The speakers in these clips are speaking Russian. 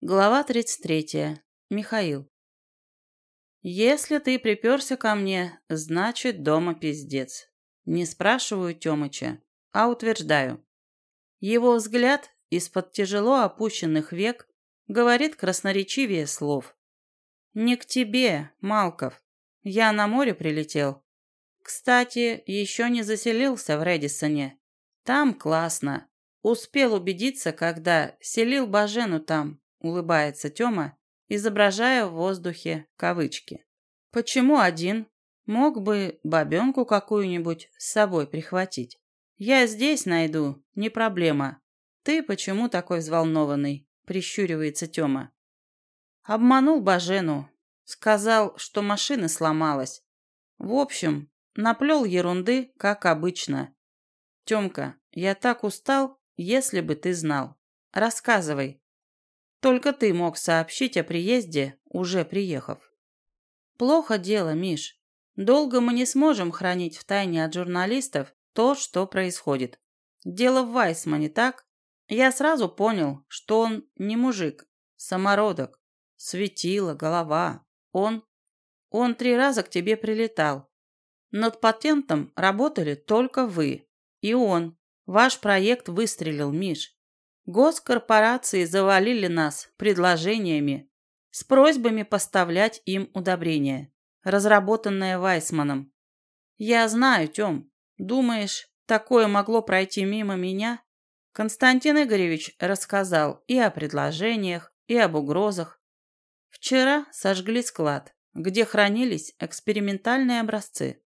Глава 33. Михаил. «Если ты приперся ко мне, значит, дома пиздец. Не спрашиваю Тёмыча, а утверждаю. Его взгляд из-под тяжело опущенных век говорит красноречивее слов. Не к тебе, Малков. Я на море прилетел. Кстати, еще не заселился в Редисоне. Там классно. Успел убедиться, когда селил Бажену там, улыбается Тёма, изображая в воздухе кавычки. Почему один? Мог бы бабёнку какую-нибудь с собой прихватить. Я здесь найду, не проблема. Ты почему такой взволнованный? Прищуривается Тёма. Обманул Бажену. Сказал, что машина сломалась. В общем, наплел ерунды, как обычно. Тёмка, я так устал, если бы ты знал. Рассказывай, только ты мог сообщить о приезде, уже приехав. Плохо дело, Миш. Долго мы не сможем хранить в тайне от журналистов то, что происходит. Дело в Вайсмане, так? Я сразу понял, что он не мужик, самородок, светило, голова. Он... Он три раза к тебе прилетал. Над патентом работали только вы. И он. Ваш проект выстрелил, Миш. Госкорпорации завалили нас предложениями с просьбами поставлять им удобрения, разработанные Вайсманом. Я знаю, Тём, думаешь, такое могло пройти мимо меня? Константин Игоревич рассказал и о предложениях, и об угрозах. Вчера сожгли склад, где хранились экспериментальные образцы.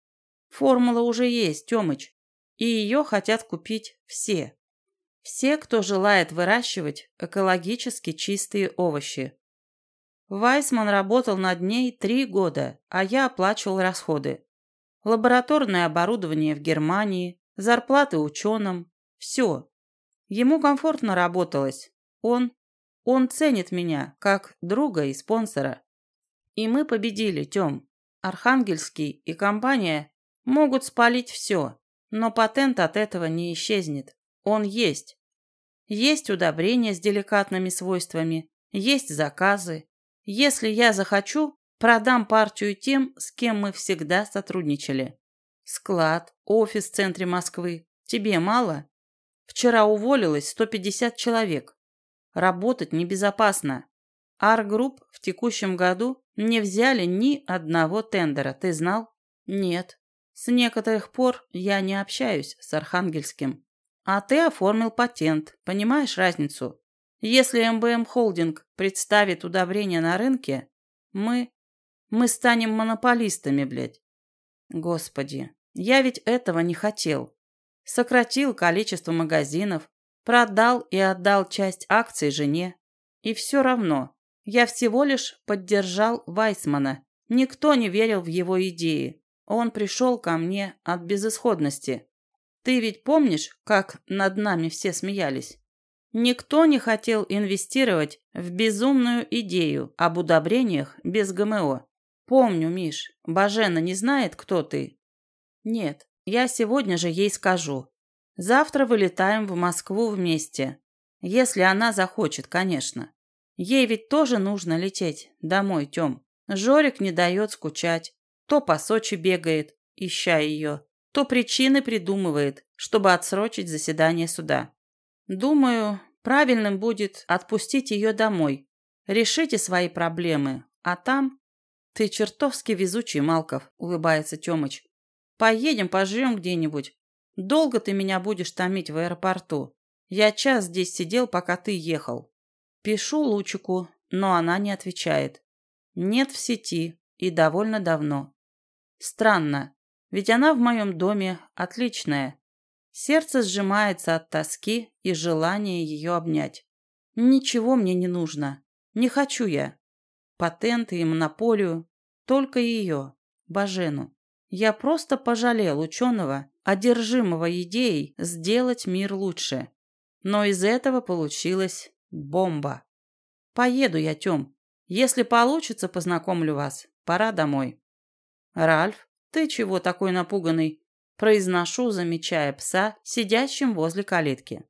Формула уже есть, Тёмыч, и ее хотят купить все. Все, кто желает выращивать экологически чистые овощи. Вайсман работал над ней три года, а я оплачивал расходы. Лабораторное оборудование в Германии, зарплаты ученым, все. Ему комфортно работалось. Он, он ценит меня как друга и спонсора. И мы победили, Тём. Архангельский и компания могут спалить все, но патент от этого не исчезнет. Он есть. Есть удобрения с деликатными свойствами, есть заказы. Если я захочу, продам партию тем, с кем мы всегда сотрудничали. Склад, офис в центре Москвы. Тебе мало? Вчера уволилось 150 человек. Работать небезопасно. Ар-групп в текущем году не взяли ни одного тендера, ты знал? Нет. С некоторых пор я не общаюсь с Архангельским. А ты оформил патент, понимаешь разницу? Если МБМ Холдинг представит удобрение на рынке, мы... мы станем монополистами, блядь. Господи, я ведь этого не хотел. Сократил количество магазинов, продал и отдал часть акций жене. И все равно, я всего лишь поддержал Вайсмана. Никто не верил в его идеи. Он пришел ко мне от безысходности. Ты ведь помнишь, как над нами все смеялись? Никто не хотел инвестировать в безумную идею об удобрениях без ГМО. Помню, Миш, Бажена не знает, кто ты? Нет, я сегодня же ей скажу. Завтра вылетаем в Москву вместе. Если она захочет, конечно. Ей ведь тоже нужно лететь домой, Тём. Жорик не дает скучать. То по Сочи бегает, ища ее, то причины придумывает, чтобы отсрочить заседание суда. Думаю, правильным будет отпустить ее домой. Решите свои проблемы, а там... Ты чертовски везучий, Малков, улыбается Тёмыч. Поедем, пожрем где-нибудь. Долго ты меня будешь томить в аэропорту. Я час здесь сидел, пока ты ехал. Пишу Лучику, но она не отвечает. Нет в сети и довольно давно. Странно, ведь она в моем доме отличная. Сердце сжимается от тоски и желания ее обнять. Ничего мне не нужно. Не хочу я. Патенты и монополию. Только ее, Бажену. Я просто пожалел ученого, одержимого идеей сделать мир лучше. Но из этого получилась бомба. Поеду я, Тём. Если получится, познакомлю вас. Пора домой. Ральф, «Ты чего такой напуганный?» Произношу, замечая пса, сидящим возле калитки.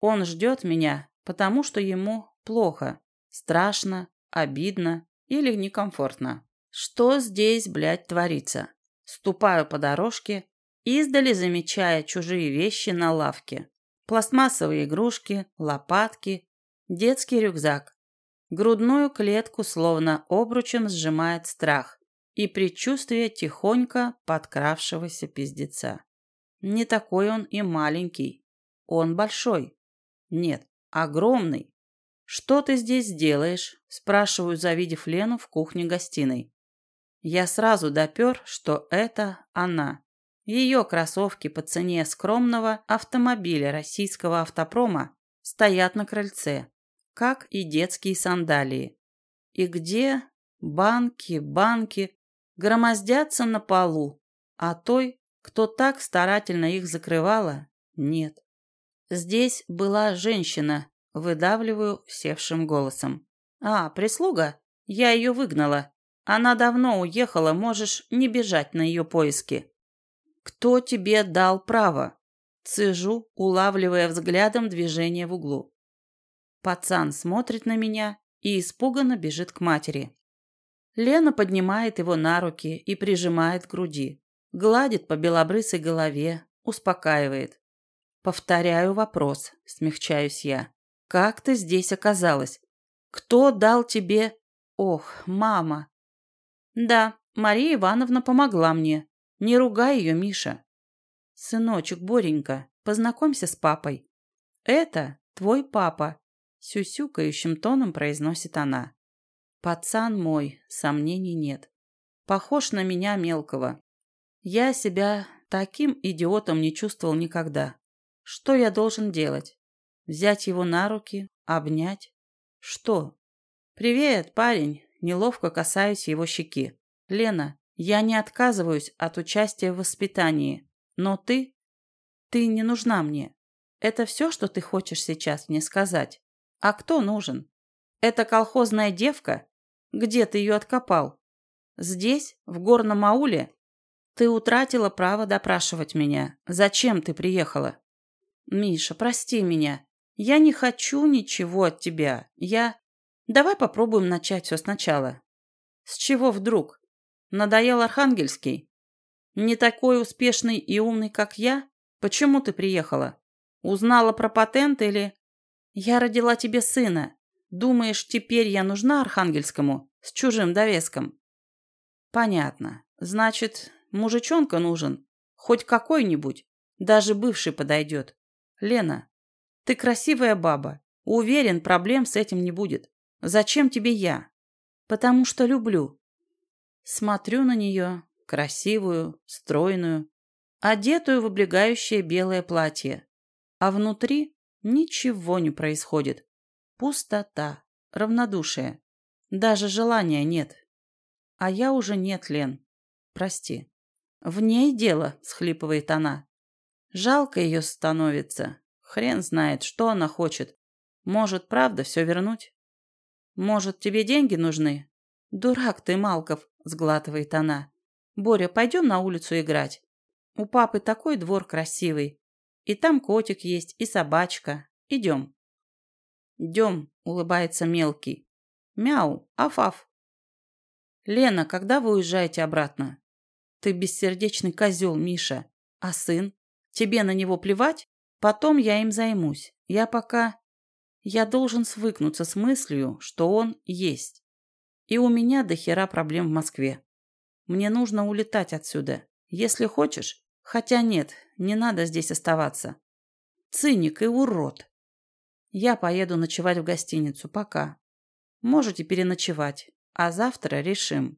Он ждет меня, потому что ему плохо. Страшно, обидно или некомфортно. Что здесь, блядь, творится? Ступаю по дорожке, издали замечая чужие вещи на лавке. Пластмассовые игрушки, лопатки, детский рюкзак. Грудную клетку словно обручем сжимает страх и предчувствие тихонько подкравшегося пиздеца. Не такой он и маленький. Он большой. Нет, огромный. «Что ты здесь делаешь?» – спрашиваю, завидев Лену в кухне-гостиной. Я сразу допер, что это она. Ее кроссовки по цене скромного автомобиля российского автопрома стоят на крыльце, как и детские сандалии. И где банки, банки громоздятся на полу, а той, кто так старательно их закрывала, нет. Здесь была женщина, выдавливаю севшим голосом. А, прислуга? Я ее выгнала. Она давно уехала, можешь не бежать на ее поиски. «Кто тебе дал право?» Цежу, улавливая взглядом движение в углу. Пацан смотрит на меня и испуганно бежит к матери. Лена поднимает его на руки и прижимает к груди. Гладит по белобрысой голове, успокаивает. Повторяю вопрос, смягчаюсь я. «Как ты здесь оказалась? Кто дал тебе...» «Ох, мама!» «Да, Мария Ивановна помогла мне. Не ругай ее, Миша. Сыночек, Боренька, познакомься с папой. Это твой папа, сюсюкающим тоном произносит она. Пацан мой, сомнений нет. Похож на меня мелкого. Я себя таким идиотом не чувствовал никогда. Что я должен делать? Взять его на руки, обнять? Что? Привет, парень. Неловко касаюсь его щеки. Лена, я не отказываюсь от участия в воспитании, но ты... Ты не нужна мне. Это все, что ты хочешь сейчас мне сказать? А кто нужен? Это колхозная девка? Где ты ее откопал? Здесь, в горном ауле? Ты утратила право допрашивать меня. Зачем ты приехала? Миша, прости меня. Я не хочу ничего от тебя. Я... Давай попробуем начать все сначала. С чего вдруг? Надоел Архангельский? Не такой успешный и умный, как я? Почему ты приехала? Узнала про патент или... Я родила тебе сына. Думаешь, теперь я нужна Архангельскому с чужим довеском? Понятно. Значит, мужичонка нужен. Хоть какой-нибудь. Даже бывший подойдет. Лена, ты красивая баба. Уверен, проблем с этим не будет. Зачем тебе я? Потому что люблю. Смотрю на нее, красивую, стройную, одетую в облегающее белое платье. А внутри ничего не происходит. Пустота, равнодушие. Даже желания нет. А я уже нет, Лен. Прости. В ней дело, схлипывает она. Жалко ее становится. Хрен знает, что она хочет. Может, правда, все вернуть? Может, тебе деньги нужны? Дурак ты, Малков, сглатывает она. Боря, пойдем на улицу играть. У папы такой двор красивый. И там котик есть, и собачка. Идем. Идем, улыбается мелкий. Мяу, аф-аф. Лена, когда вы уезжаете обратно? Ты бессердечный козел, Миша. А сын? Тебе на него плевать? Потом я им займусь. Я пока... Я должен свыкнуться с мыслью, что он есть. И у меня до хера проблем в Москве. Мне нужно улетать отсюда. Если хочешь. Хотя нет, не надо здесь оставаться. Циник и урод. Я поеду ночевать в гостиницу. Пока. Можете переночевать. А завтра решим.